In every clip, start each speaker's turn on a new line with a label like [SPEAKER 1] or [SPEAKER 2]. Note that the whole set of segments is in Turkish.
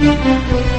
[SPEAKER 1] Yaz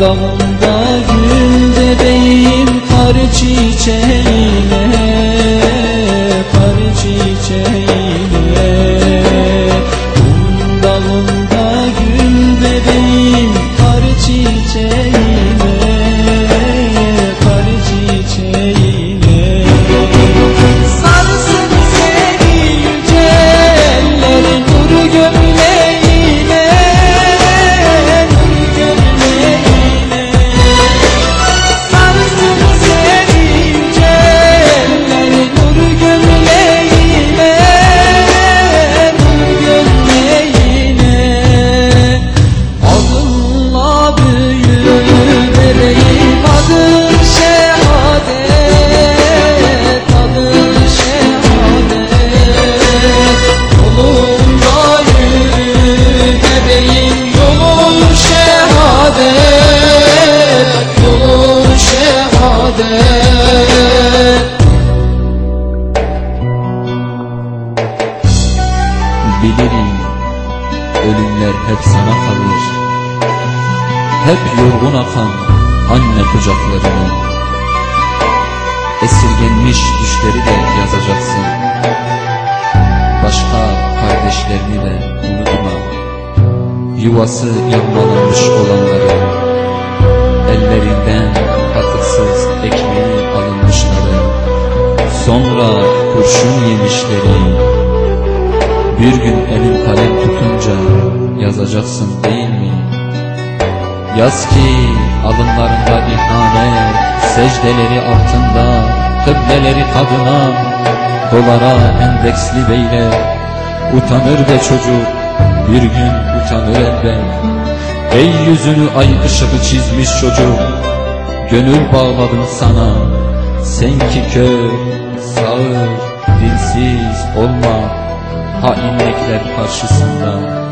[SPEAKER 1] bunda gül bebeğim kar çiçeğine kar çiçeğine
[SPEAKER 2] Hep yorgun akan anne kucaklarını. Esirgenmiş düşleri de yazacaksın. Başka kardeşlerini de unutma. Yuvası yağmalanmış olanları. Ellerinden katıksız ekmeği alınmışları. Sonra kurşun yemişleri. Bir gün elin kalem tutunca yazacaksın değil mi? Yaz ki alınlarında ihanet, secdeleri altında, kıbleleri kadına, dolara endeksli beyler, utanır be çocuk, bir gün utanır elbet. Ey yüzünü ay ışığı çizmiş çocuk, gönül bağladım sana, sen ki kör, sağır, dilsiz olma, hainlikler karşısında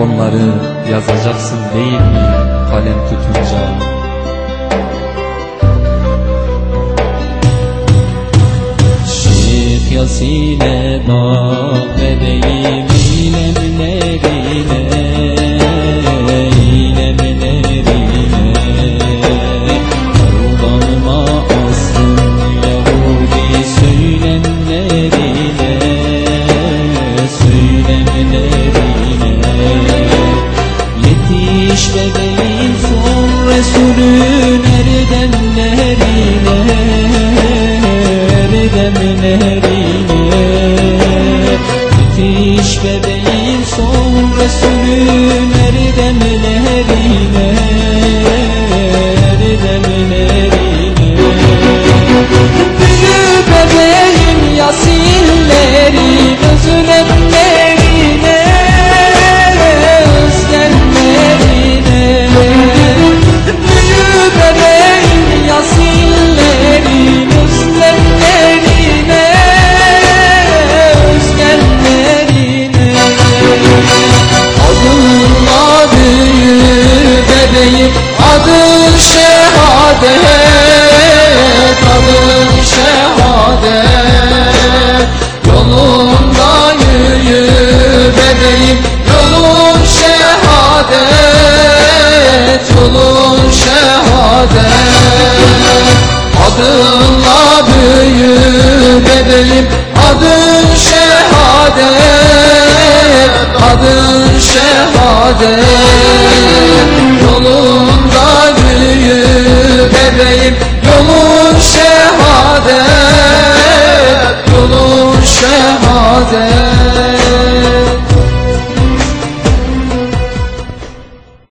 [SPEAKER 2] Onları yazacaksın değil mi kalem tutunca?
[SPEAKER 1] Şık yasine bak bebeğim मिनहरी